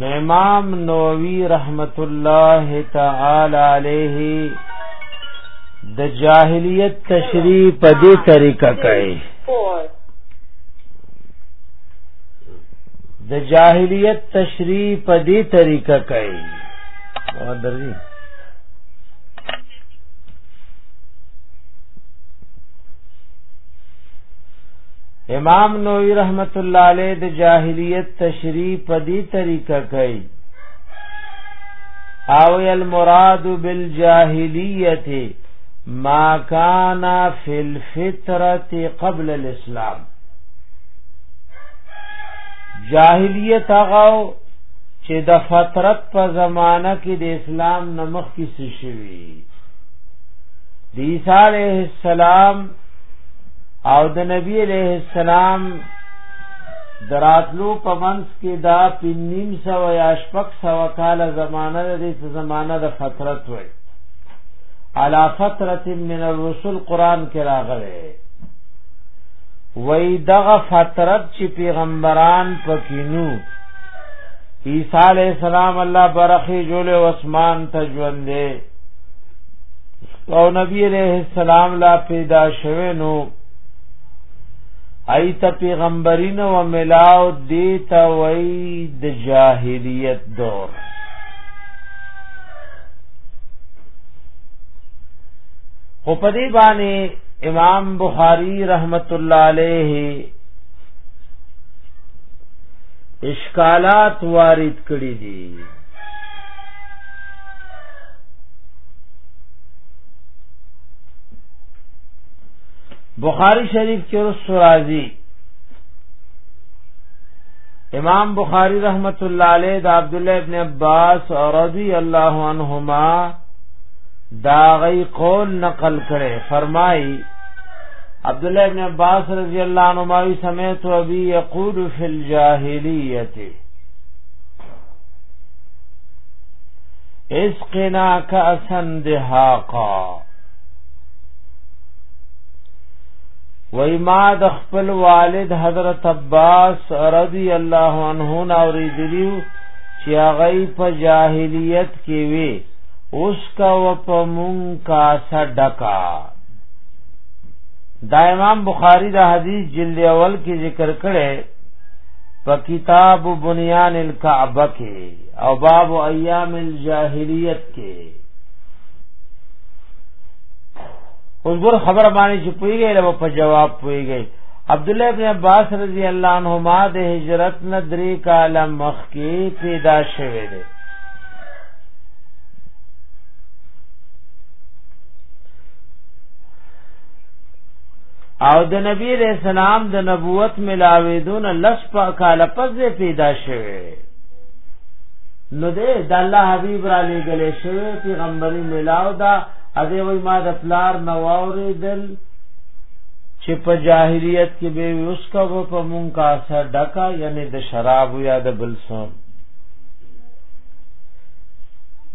نو امام نووي رحمت الله تعالی علیه د جاهلیت تشریح په دې طریقه کوي د جاهلیت تشریح په دې طریقه کوي او درځي امام نووي رحمت الله علیه د جاهلیت تشریح په دې طریقه کوي او المراد بالجاهلیت ما کان فی الفطرت قبل الاسلام جاهلیت هغه چې د فطرت په زمانہ کې د اسلام نمخ کې شوی د عیسی علیه السلام او د نبی علیه السلام دراتلو په منځ کې دا پنیم سو یا شپک سو کال زمانہ د دې زمانہ د فترت وای علا فترت من الرسل قران کې راغلی وای دغه فترت چې پیغمبران پکینو عیسی علیہ السلام الله برخه جوړه عثمان ته ژوندې او نبی علیہ السلام لا پیدا شوه نو ایت پیغمبرین و ملاو دیتا وی د جاهلیت دور خو په دې باندې امام بخاری رحمت الله علیه اشکالات وارد کړی دي بخاری شریف کې رس راضی امام بخاری رحمت الله علیه د عبد الله ابن عباس رضی الله عنهما دا غی قول نقل کړي فرمایي عبد الله ابن عباس رضی الله عنهما وی سمعت ابي يقول في الجاهليه اسقنا کاسن دهاقا وای ما د خپل والد حضرت عباس رضی الله عنه ناوری دیو چې هغه په جاهلیت کې وی اوس کا و په مون کا صدقا دا امام بخاری دا حدیث جلد اول کې ذکر کړي په کتاب بنیان الکعبه کې او باب ایام الجاهلیت کې اوس ګور خبر باندې چې پویږي له په جواب پویږي عبد الله ابن عباس رضی الله عنهما د هجرت نه درې کال مخ کې پیدا شوه دی او د نبی علیہ السلام د نبوت ملاویدون لس په کال پس پیدا شوه نو دې د الله حبیب را لګلې شوه پیغمبري ملاو دا اده وای ما د پلار نواورې دل چې په جاهلیت کې به اوس کا په مونږ کا سر ډکا یعنی د شراب یا د بلسم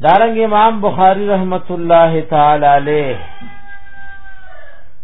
دارنګ امام بخاری رحمت الله تعالی علیه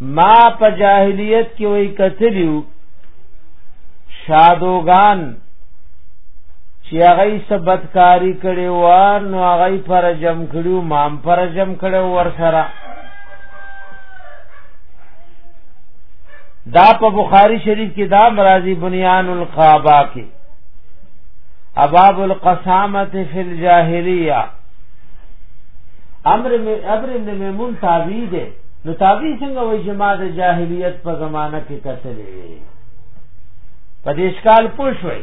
ما په جاهلیت کې وای کتلیو شادوغان چې هغه سبتکاری کړي و نو هغه پر جم کړو مام پر جم کړو ور سره دا په بخاری شریف کې دا مرازی بنیان القابا کې اباب القسامت فی الجاهلیه امر می امر ابن میمون تابعی دی نو تابعی څنګه وای چې ما د جاهلیت په زمانہ کې کتلې په دې ښکال پوښوي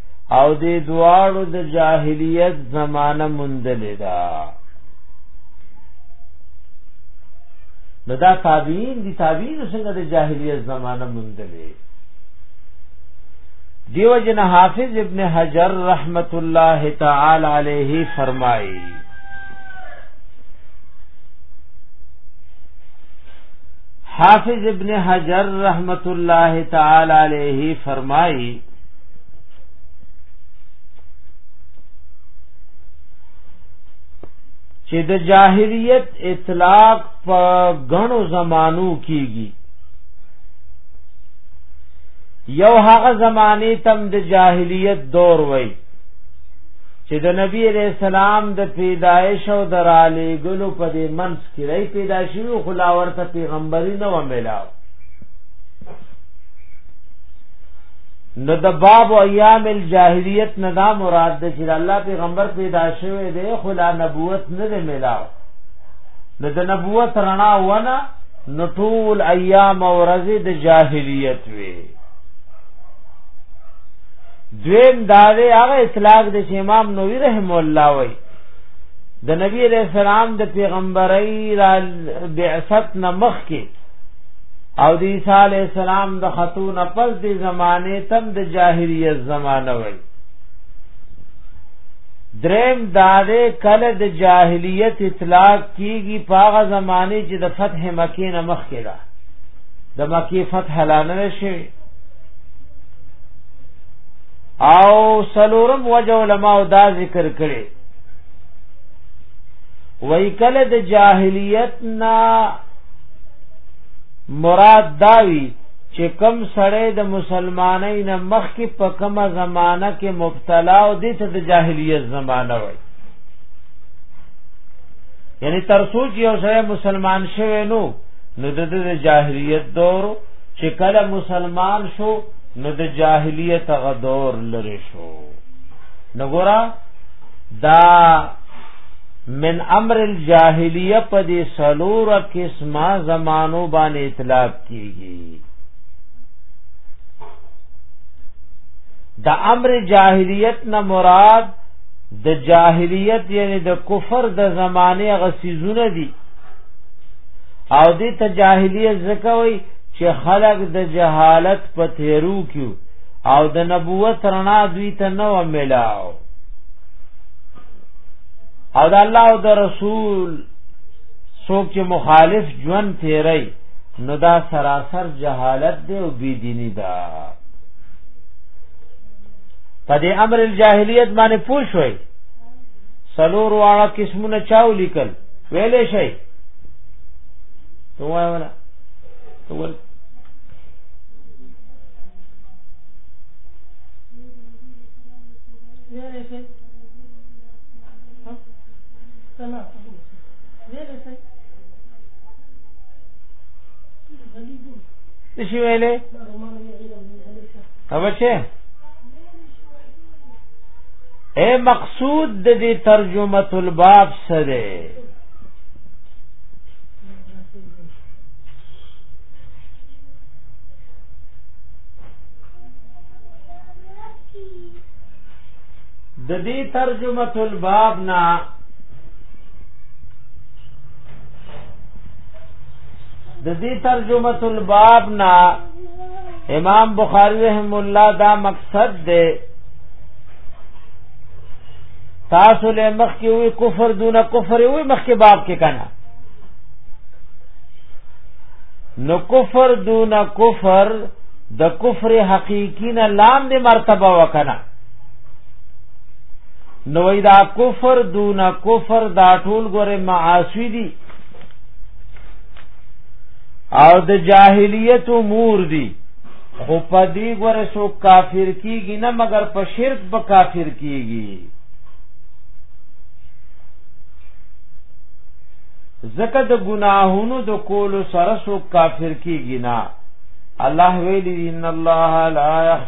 او دې دواړو د جاهلیت زمانہ مندلې ده نو دا تابعین دي تابعین څنګه د جاهلیت زمانہ مندلې دیو جن حافظ ابن حجر رحمت الله تعالی علیہ فرمائی حافظ ابن حجر رحمت الله تعالی علیہ فرمائی چې د جاهلیت اطلاق په غنو زمانو کیږي یو هغه زمانه تم د جاهلیت دور وای چې د نبی علیہ السلام د پیدایش او د علی ګلو په دې منځ کې ری پیدا شي خو لا ورته پیغمبري نه و ملاو نو د باب او ایام الجاهلیت نه دا مراد ده چې الله پیغمبر پیدا شوی دی خو لا نبوت نه دی ملاو نو د نبوت رڼا ونه نو ټول ایام او ورځې د جاهلیت وي دویم داوی هغه اطلاق د امام نووي رحم الله وای د نبی علیہ السلام د پیغمبري را بعثت نمخ کې او د عیسی علی السلام د خطون پس د زمانه تم د جاهلیت زمانه وای دریم داده کله د جاهلیت اطلاق کیږي پاغه زمانه چې د فتح مکه نه مخ کړه د مکه فتح لانه شي او سلورم وجه علماء دا ذکر کړي وای کله د جاهلیت نه مراد داوی چې کم سړی د مسلمانۍ نه مخکې په کومه زمانہ کې مبتلا او د ته د جاهلیت زمانہ وای یعنی تر سوچ یو سړی مسلمان شوی نو نو د د جاهلیت دور چې کله مسلمان شو نو د جاهلیت غ دور لری شو نګورا دا من امر الجاهلیه په دې سلور قسمه زمانو باندې اطلاق کیږي د امر جاهلیت نه مراد د جاهلیت یعنی د کفر د زمانه غسیزونه دي او دې ته جاهلیت زکوي چې خلق د جهالت په تیرو کیو او د نبوت رڼا دوی ته نو ملاو او د الله او د رسول څوک چې مخالف ژوند تیری نو دا سراسر جهالت دی او بی دینی ده په دې امر الجاهلیت باندې پوښوي سلور واړه قسمونه چاو لیکل ویلې شي تو وای ولا تو ول ویلې شي شي ویلې او چې اے مقصود د دې ترجمه الباب سره د دې ترجمه الباب نه د دې ترجمه الباب نه امام بخاری رحم الله دا مقصد دی تاسو له مخ کې وي کفر دون کفر وي مخ کې باب کې کنه نو کفر دون کفر د کفر حقیقی نه لاندې مرتبه وکنه نو دا کفر دون کفر دا ټول ګره معاصی دي او د جاهلیت امور دي خو په دې ګره سو کافر کیږي نه مگر په شرک به کافر کیږي زکه د ګناهونو د کولو سره سو کافر کیږي نه الله ویلی ان الله لا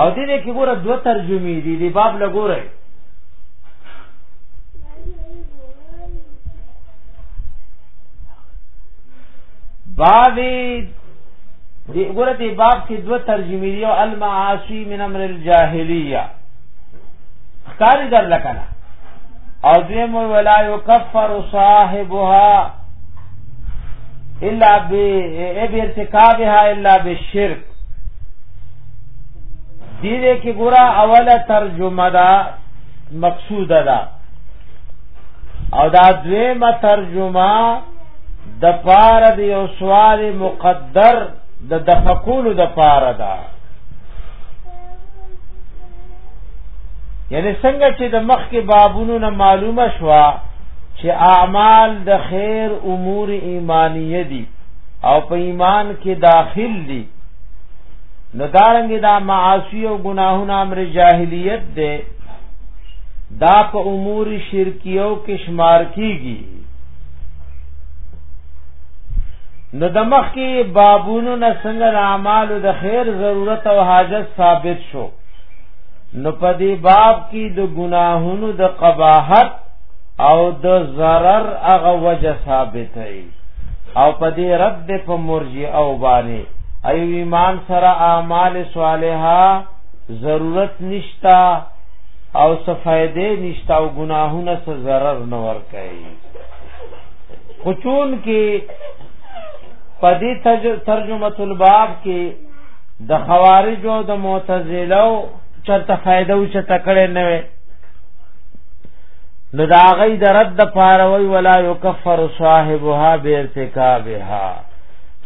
او دې دې کې ګوره دوه ترجمې دي دې باب لګوره باب دې ګوره دې باب کې دوه ترجمې دي او المعاصی من امر الجاهلیه ښکاری در لکنه او دې مو ولا یکفر صاحبها الا بارتکابها الا بالشرك دې دې کې ګورا اوله ترجمه دا مقصوده ده او دا دویمه ترجمه د پار د یو سوال مقدر د دفقول د پار ده یعنی څنګه چې د مخ کې بابونو نه معلومه شوه چې اعمال د خیر امور ایمانیه دي او په ایمان کې داخل دي نو دارنګ دا معاصی او گناهونه امر جاهلیت ده دا په امور شرکیو کې شمار کیږي نو د مخ کې بابونو نه څنګه د اعمالو د خیر ضرورت او حاجت ثابت شو نو په دې باب کې د گناهونو د قباحت او د zarar هغه وجه ثابت هي او په دې رد په مرجی او باندې ایو ایمان سره اعمال صالحا ضرورت نشتا او صفایده نشتا او گناهونه سره zarar نه ور کوي خچون کې پدې ترجمه الباب کې د خوارج او د معتزله چرته فائدہ او چرته کړي نه نو دا غي د رد پاروي ولا يكفر صاحبها بارتكابها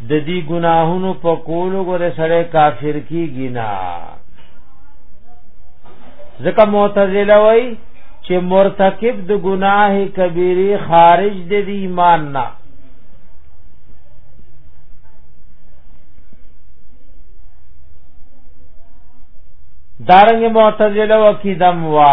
د دې ګناهونو په کولو غره سره کافر کیږي نه ځکه معتزله وای چې مرتکب د ګناه کبیره خارج دی د ایمان نه دارنګ معتزله وکیدم وا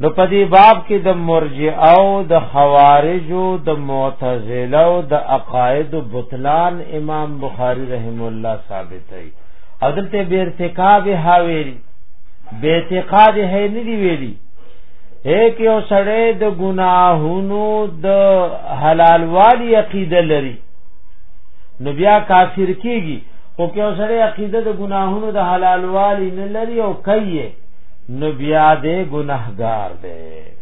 نو په دې باب کې د مرجئه او د خوارج او د معتزله او د عقاید بطلان امام بخاری رحم الله ثابت دی حضرت به ارتکاب هاویل به اعتقاد هي نه دی ویلی هیڅ یو سړی د ګناهونو د حلال والی عقیده لري نو بیا کافر کیږي او که سره عقیده د ګناهونو د حلال والی نه لري او کوي نو بیا دې ګناهګار دی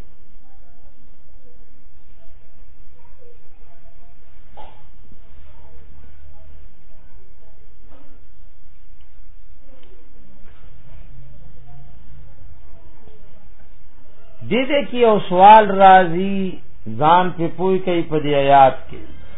دې دې کې یو سوال راځي ځان په پوي کوي په دې آیات کې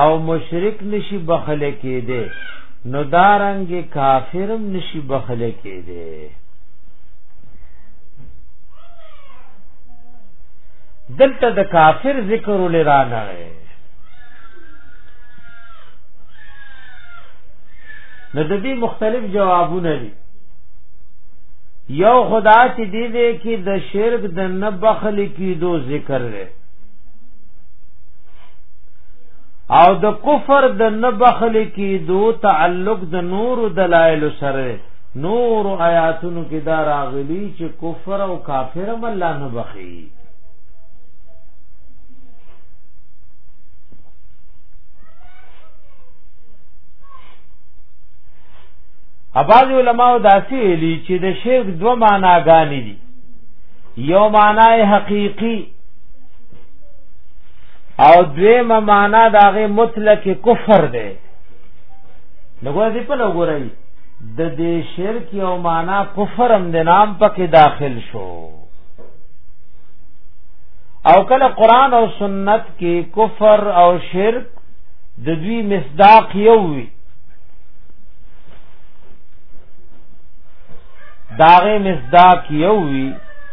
او مشرک نشي بخله کې دي نو دارنګ کافرم نشي بخله کې دي دلته د کافر ذکر لرانه نو د دې مختلف جوابونه دي یو خدا چې دې دې کې د شرک د نه بخل کیدو ذکر لري او د کفر د نبخل کی دو تعلق د نور دلائل سره نور آیاتونو کې دا راغلی چې کفر او کافر هم الله نه بخي اباظ علماء داسې ویلي چې د شرک دوه معناګانې دي یو معنی حقيقي او دویمه معنا دا غي مطلق کفر دی نګور دی په لګورای د دې شرک یو معنا کفر هم د نام پکې داخل شو او کله قران او سنت کې کفر او شرک د دوی مصداق یو وي داغه مصداق یو وی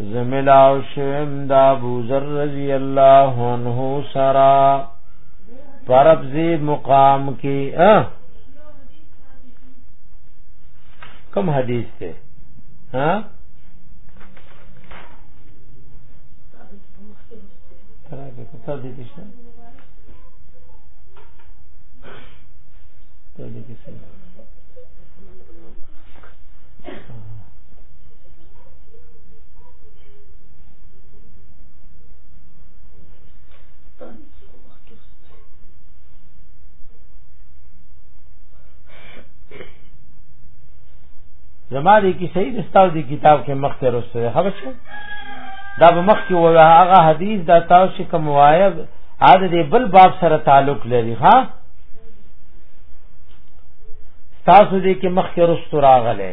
زملاو شم دا ابو ذر رضی الله عنه سرا پربزی مقام کی ا کم حدیث ته ها تراګه کته دې شه ته دې شه زما دې کې صحیح دستاو دې کتاب کې مخ ته رسته خبر شو دا به مخ کې ولا هغه حدیث دا تاسو چې کوم وایب عاد دې بل باب سره تعلق لري ها تاسو دې کې مخ کې رسته راغله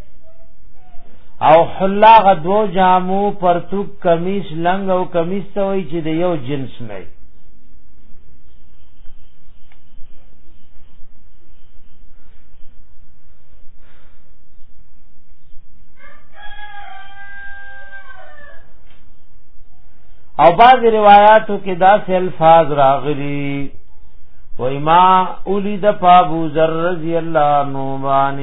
او حلا غدو جامو پرتوک کمیس لنګ او کمیس ته وای چې د یو جنس نه او بعض روایاتو کې دا الفاظ راغلي و ما اولید فابو ذر رضی الله عنه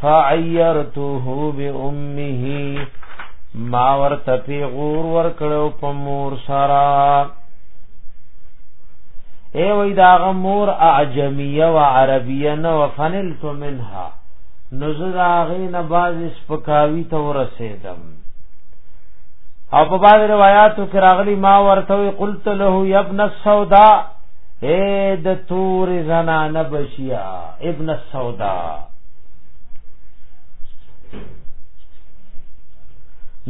فعیرته بامه ما ورته پیغور ور کړو په مور سرا ای وای دا غ مور اعجمیه و عربیه نو فنلت منها نزد هغه نه باز سپکاوی ته ورسېدم او په بعض روایتو کې راغلی ما ورته قلت له ابن السودا اے د تور زنانه بشیا ابن السودا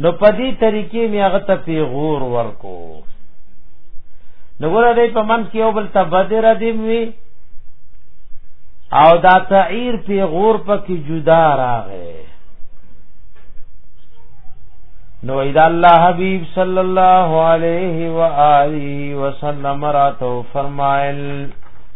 نو په دې طریقې می هغه ته پیغور ورکو نو ګوره دې په من کې یو بل تبدر دیم وی او دا تعیر پیغور پکې جدا راغې نو اذا الله حبیب صلی الله علیه و آله وسلم راتو فرمایل